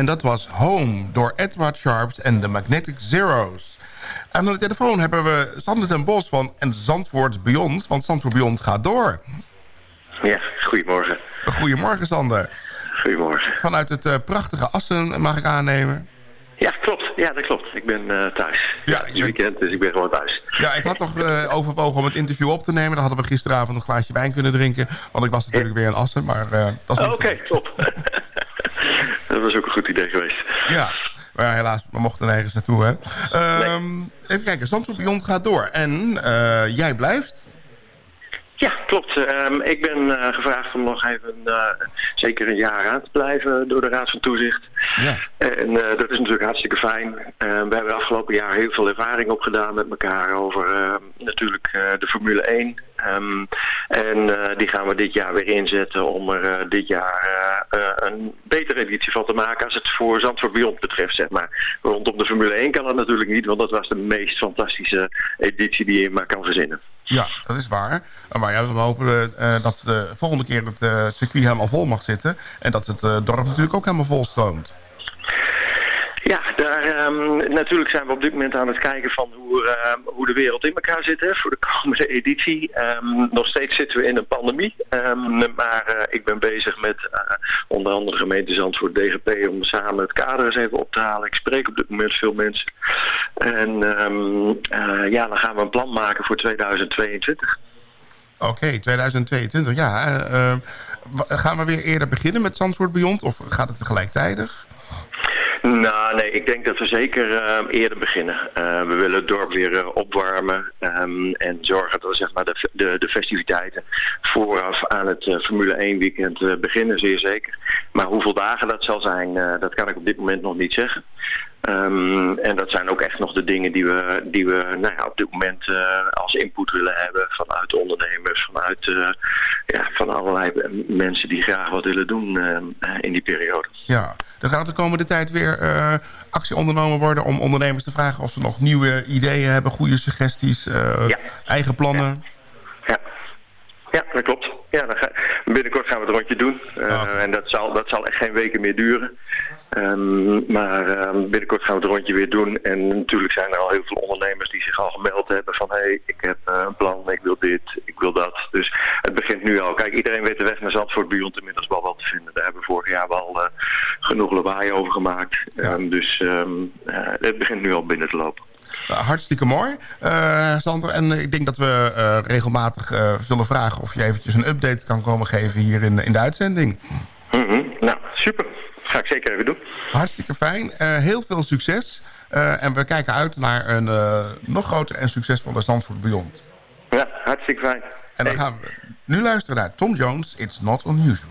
En dat was Home door Edward Sharps en de Magnetic Zeros. En aan de telefoon hebben we Sander ten Bos van en Zandvoort Beyond. Want Zandvoort Beyond gaat door. Ja, goedemorgen. Goedemorgen Sander. Goedemorgen. Vanuit het eh, prachtige Assen mag ik aannemen. Ja, klopt. Ja, dat klopt. Ik ben eh, thuis. Ja, het is weekend, dus ik ben gewoon thuis. Ja, ik had nog eh, overwogen om het interview op te nemen. Dan hadden we gisteravond een glaasje wijn kunnen drinken. Want ik was natuurlijk weer in Assen, maar dat is Oh, niet Oké, top. dat was ook een goed idee geweest. Ja, maar ja, helaas, we mochten nergens naartoe, hè. Ehm, Even kijken, Zandvoort Beyond gaat door. En eh, jij blijft? Ja, klopt. Ehm, ik ben eh, gevraagd om nog even eh, zeker een jaar aan te blijven door de Raad van Toezicht. Ja. En dat is natuurlijk hartstikke fijn. Eh, we hebben afgelopen jaar heel veel ervaring opgedaan met elkaar over natuurlijk de Formule 1. Ehm, en eh, die gaan we dit jaar weer inzetten om er eh, dit jaar eh, een betere editie van te maken als het voor Zandvoort Beyond betreft, zeg maar. Rondom de Formule 1 kan dat natuurlijk niet, want dat was de meest fantastische editie die je maar kan verzinnen. Ja, dat is waar. Maar ja, we hopen dat de volgende keer het circuit helemaal vol mag zitten. En dat het dorp natuurlijk ook helemaal vol stroomt. Ja, daar, ehm, natuurlijk zijn we op dit moment aan het kijken van hoe, ehm, hoe de wereld in elkaar zit hè, voor de komende editie. Ehm, nog steeds zitten we in een pandemie, maar eh, ik ben bezig met eh, onder andere gemeente Zandvoort, DGP, om samen het kader eens even op te halen. Ik spreek op dit moment veel mensen. En eh, ja, dan gaan we een plan maken voor 2022. Oké, 2022, ja. gaan we weer eerder beginnen met Zandvoort Beyond? Of gaat het gelijktijdig? Nou, nee, ik denk dat we zeker eh, eerder beginnen. Eh, we willen het dorp weer eh, opwarmen ehm, en zorgen dat we zeg maar, de, de, de festiviteiten vooraf aan het Formule 1 weekend beginnen, zeer zeker. Maar hoeveel dagen dat zal zijn, dat kan ik op dit moment nog niet zeggen. Ehm, en dat zijn ook echt nog de dingen die we, die we nou ja, op dit moment eh, als input willen hebben vanuit ondernemers, vanuit eh, ja, van allerlei mensen die graag wat willen doen eh, in die periode. Ja, er gaat de komende tijd weer actie ondernomen worden... om ondernemers te vragen of ze nog nieuwe ideeën hebben... goede suggesties, eigen plannen. Ja, dat klopt. Ja, dan ga, binnenkort gaan we het rondje doen. En dat zal, dat zal echt geen weken meer duren. Ehm, maar ehm, binnenkort gaan we het rondje weer doen. En natuurlijk zijn er al heel veel ondernemers die zich al gemeld hebben van... hé, hey, ik heb eh, een plan, ik wil dit, ik wil dat. Dus het begint nu al. Kijk, iedereen weet de weg naar Zandvoort inmiddels wel wat te vinden. Daar hebben we vorig jaar wel eh, genoeg lawaai over gemaakt. Ehm, dus eh, het begint nu al binnen te lopen. Hartstikke mooi, eh Sander. En ik denk dat we regelmatig zullen vragen... of je eventjes een update kan komen geven hier in, in de uitzending. Mhm. Nou, super. Ga ik zeker even doen. Hartstikke fijn. Eh, heel veel succes. Eh, en we kijken uit naar een eh, nog groter en succesvolle Zandvoort Beyond. Ja, hartstikke fijn. En dan gaan we nu luisteren naar Tom Jones, It's Not Unusual.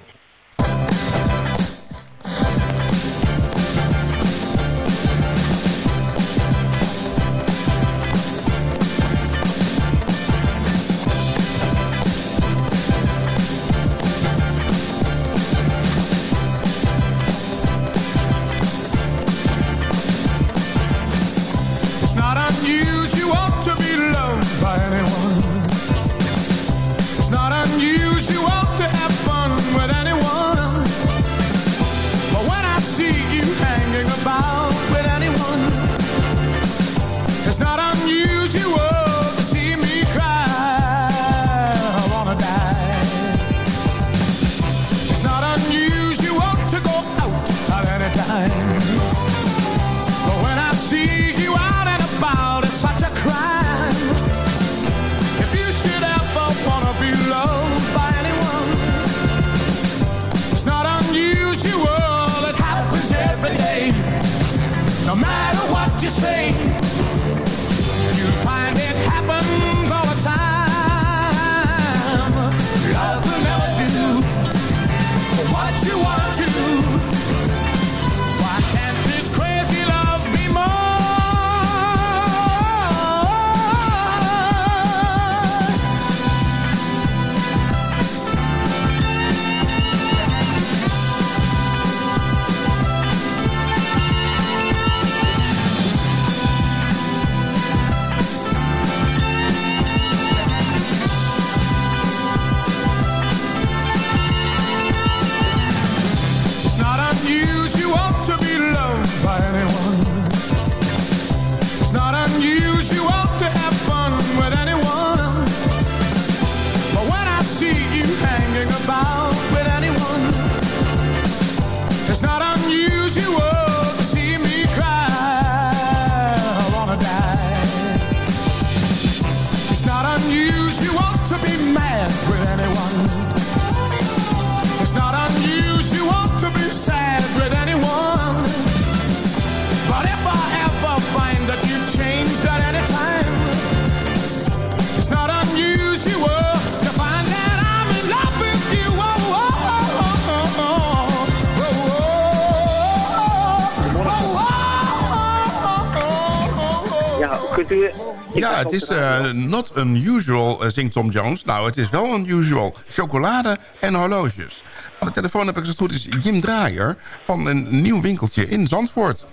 Kunt u... Ja, het is eh, not unusual, eh, zingt Tom Jones. Nou, het is wel unusual. Chocolade en horloges. Aan de telefoon heb ik als het goed is Jim Draaier... van een nieuw winkeltje in Zandvoort.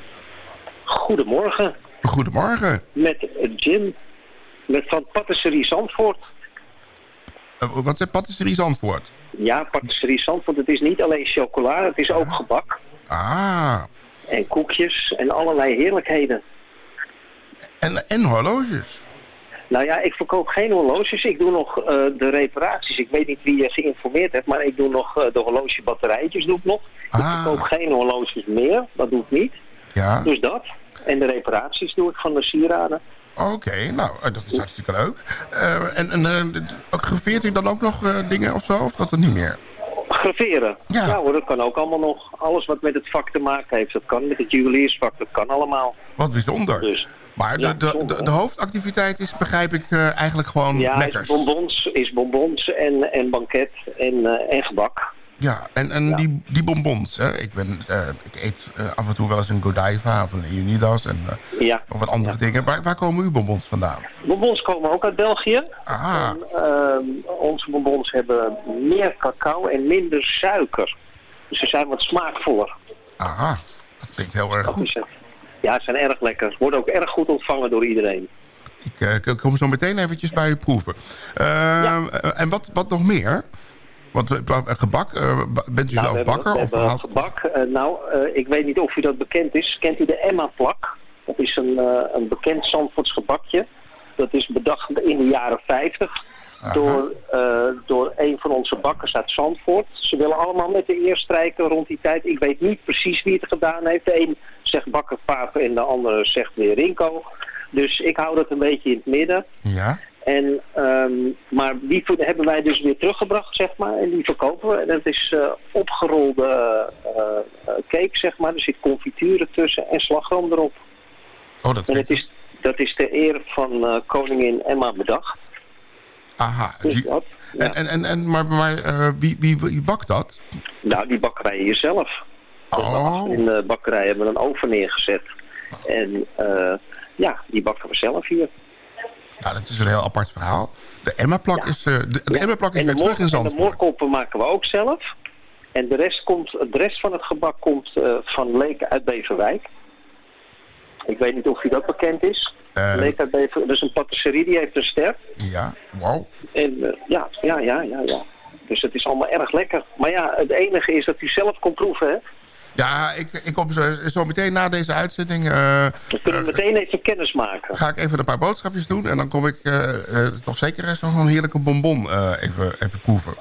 Goedemorgen. Goedemorgen. Met Jim. Met van Patisserie Zandvoort. Eh, wat is patisserie Zandvoort? Ja, Patisserie Zandvoort. Het is niet alleen chocola, het is ook gebak. Ah, En koekjes en allerlei heerlijkheden. En, en horloges. Nou ja, ik verkoop geen horloges. Ik doe nog eh, de reparaties. Ik weet niet wie je geïnformeerd hebt, maar ik doe nog eh, de horlogebatterijtjes doe ik nog. Ik verkoop geen horloges meer. Dat doe ik niet. Ja. Dus dat. En de reparaties doe ik van de sieraden. Oké, nou, eh, dat is hartstikke leuk. En en graveert u dan ook nog dingen of zo? Of dat het niet meer? Graveren. Ja. hoor, dat kan ook allemaal nog. Alles wat met het vak te maken heeft, dat kan. Met het juweliersvak, dat kan allemaal. Wat bijzonder. Dus, maar de, ja, de, de, de hoofdactiviteit is, begrijp ik, eh, eigenlijk gewoon Ja, lekkers. bonbons, is bonbons en, en banket en, eh, en gebak. Ja, en, en Die, die bonbons. Hè? Ik, ben, eh, ik eet af en toe wel eens een Godiva of een Unidas en Ja. nog wat andere dingen. Waar, waar komen uw bonbons vandaan? Bonbons komen ook uit België. Ah, ehm, onze bonbons hebben meer cacao en minder suiker. Dus ze zijn wat smaakvoller. aha. Dat klinkt heel erg Dat goed. Ja, ze zijn erg lekker. Worden ook erg goed ontvangen door iedereen. Ik eh, kom zo meteen eventjes bij u proeven. Eh, eh, En wat, wat nog meer? Want eh, gebak, ba- bent u Nou, zelf bakker? we Of gebak. Nou, ik weet niet of u dat bekend is. Kent u de Emma-plak? Dat is een, een bekend Zandvoorts gebakje. Dat is bedacht in de jaren 50 door, door een van onze bakkers uit Zandvoort. Ze willen allemaal met de eer strijken rond die tijd. Ik weet niet precies wie het gedaan heeft. De een zegt bakker Paap en de andere zegt weer Rinko. Dus ik hou dat een beetje in het midden. Ja? En, ehm, maar die hebben wij dus weer teruggebracht, zeg maar. En die verkopen we. En dat is eh, opgerolde eh, eh, cake, zeg maar. Er zit confituren tussen en slagroom erop. Oh, dat en het is, dat is ter eer van koningin Emma bedacht. Aha. Dus die- dat, ja. en, en, en, maar maar wie, wie, wie bakt dat? Nou, die bakkerij hier zelf. Oh. In de bakkerij hebben we een oven neergezet. En eh, ja, die bakken we zelf hier. Nou, dat is een heel apart verhaal. De Emma-plak is, eh, de, de Emma-plak is En weer terug in moor- en de moorkoppen maken we ook zelf. En de rest, komt, de rest van het gebak komt eh, van Leken uit Beverwijk. Ik weet niet of u dat bekend is. Eh. Leken uit Beverwijk, dat is een patisserie, die heeft een ster. Ja, wow. En eh, ja, ja, ja, ja, ja. Dus het is allemaal erg lekker. Maar ja, het enige is dat u zelf kon proeven, hè. Ja, ik, ik kom zo, zo meteen na deze uitzending... eh, Dan kunnen we meteen even kennis maken. ga ik even een paar boodschapjes doen... en dan kom ik eh, eh, toch zeker eens zo'n heerlijke bonbon eh, even, even proeven.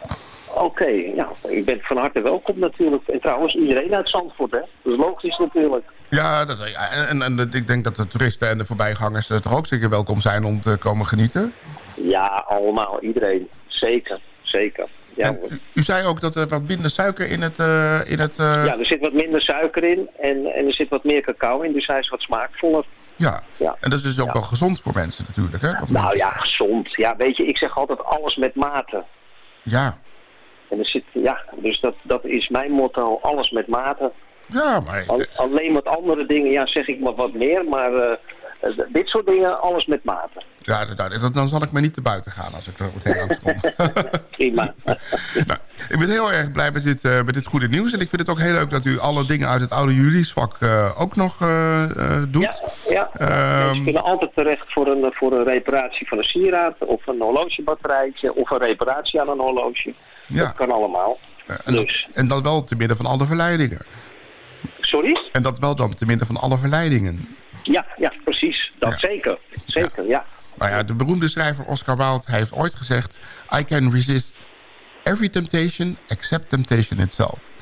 Oké, ja, u bent van harte welkom natuurlijk. En trouwens, iedereen uit Zandvoort, hè. Dat is logisch natuurlijk. Ja, dat, en, en, en ik denk dat de toeristen en de voorbijgangers... eh, toch ook zeker welkom zijn om te komen genieten. Ja, allemaal, iedereen. Zeker, zeker. Ja. U, u zei ook dat er wat minder suiker in het... eh, in het eh, Ja, er zit wat minder suiker in en, en er zit wat meer cacao in, dus hij is wat smaakvoller. ja. Ja. en dat is dus ook wel gezond voor mensen natuurlijk. Hè? Wat Nou ja, gezond. Ja, weet je, ik zeg altijd alles met mate. Ja, En er zit, ja, dus dat, dat is mijn motto, alles met mate. Ja, maar... Al- alleen met andere dingen, ja, zeg ik maar wat meer, maar eh, dit soort dingen, alles met mate. Ja. Dan- zal ik maar niet te buiten gaan als ik er meteen langs kom. Prima. nou, ik ben heel erg blij met dit, eh, met dit goede nieuws. En ik vind het ook heel leuk dat u alle dingen uit het oude juridisch-vak eh, ook nog eh, eh, doet. Ja, Ehm, ze kunnen altijd terecht voor een, voor een reparatie van een sieraad of een horlogebatterijtje of een reparatie aan een horloge. Ja. Dat kan allemaal. en, dat, en dat wel te midden van alle verleidingen. Sorry? En dat wel dan te midden van alle verleidingen. Ja, ja, precies. Dat zeker. Zeker, ja. Nou ja, de beroemde schrijver Oscar Wilde heeft ooit gezegd... I can resist every temptation except temptation itself.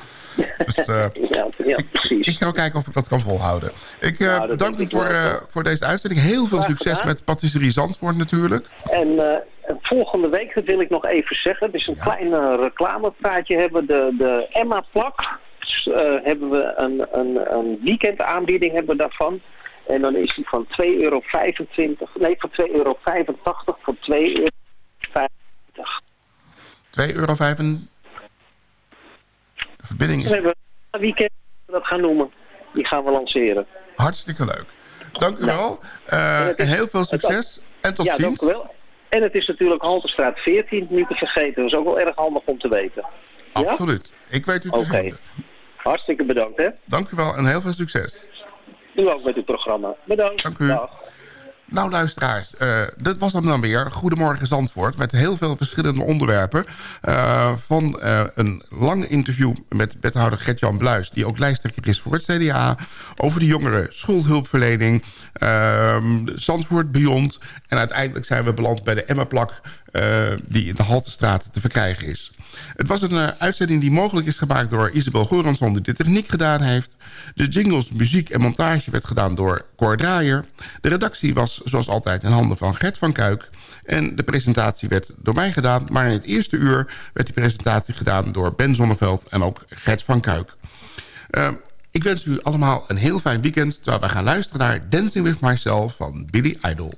Dus eh, ja, ja, precies. ik ga kijken of ik dat kan volhouden. Ik eh, Nou, dat bedank denk u voor, eh, voor deze uitzending. Heel veel Graag succes gedaan. met Patisserie Zandvoort natuurlijk. En eh, en volgende week, dat wil ik nog even zeggen, dus een klein eh, reclamepraatje hebben. De, de Emma Plak eh, hebben we een, een, een weekendaanbieding hebben we daarvan. En dan is die van 2,25 euro, nee van 2,85 euro voor 2,50 euro. 2,5 euro. De verbinding is hebben we een weekend dat gaan noemen. Die gaan we lanceren. hartstikke leuk. Dank u wel. Eh, heel veel succes. En tot ja, ziens. dank u wel. En het is natuurlijk Halterstraat 14, niet te vergeten. Dat is ook wel erg handig om te weten. Ja? Absoluut. Ik weet u te Oké. Hartstikke bedankt, hè. Dank u wel en heel veel succes. U ook met uw programma. Bedankt. Dank u. Nou luisteraars, eh dit was hem dan weer. Goedemorgen Zandvoort met heel veel verschillende onderwerpen. Eh, van eh, een lang interview met wethouder Gert-Jan Bluis... die ook lijsttrekker is voor het CDA... over de jongeren, schuldhulpverlening, ehm, Zandvoort Beyond... en uiteindelijk zijn we beland bij de Emma-plak... die in de Haltestraat te verkrijgen is. Het was een uitzending die mogelijk is gemaakt door Isabel Goransson... die de techniek gedaan heeft. De jingles, muziek en montage werd gedaan door Cor Draaier. De redactie was zoals altijd in handen van Gert van Kuik. En de presentatie werd door mij gedaan. Maar in het eerste uur werd die presentatie gedaan door Ben Zonneveld en ook Gert van Kuik. Eh, ik wens u allemaal een heel fijn weekend... terwijl we gaan luisteren naar Dancing With Myself van Billy Idol.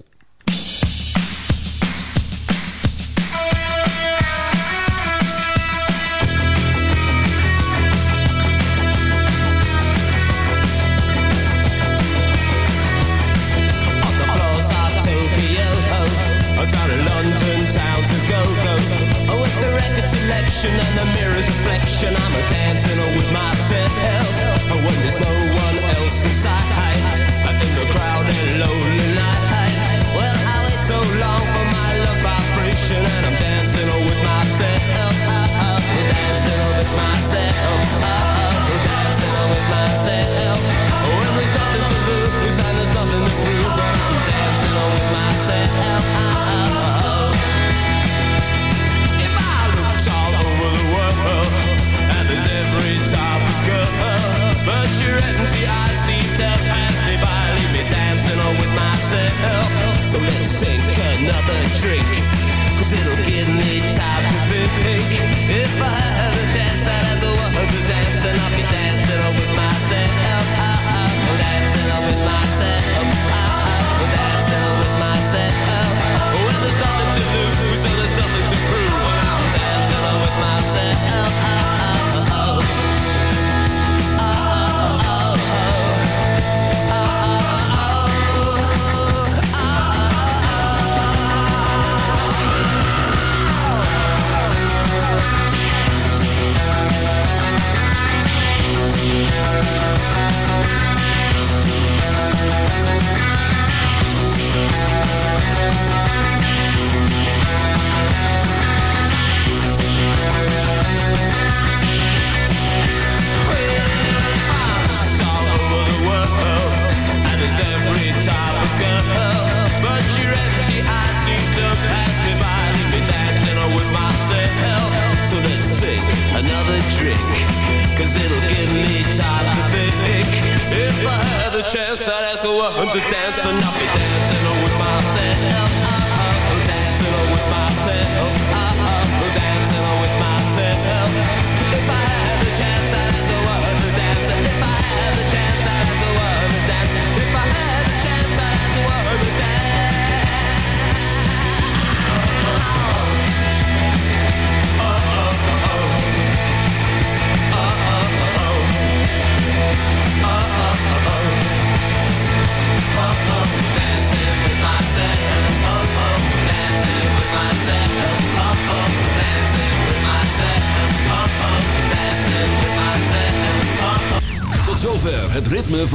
Leave me dancing with myself. So let's sink another it'll give me time to think. If I had a chance, I'd to dance, and I'll be dancing with myself. Dancing with myself.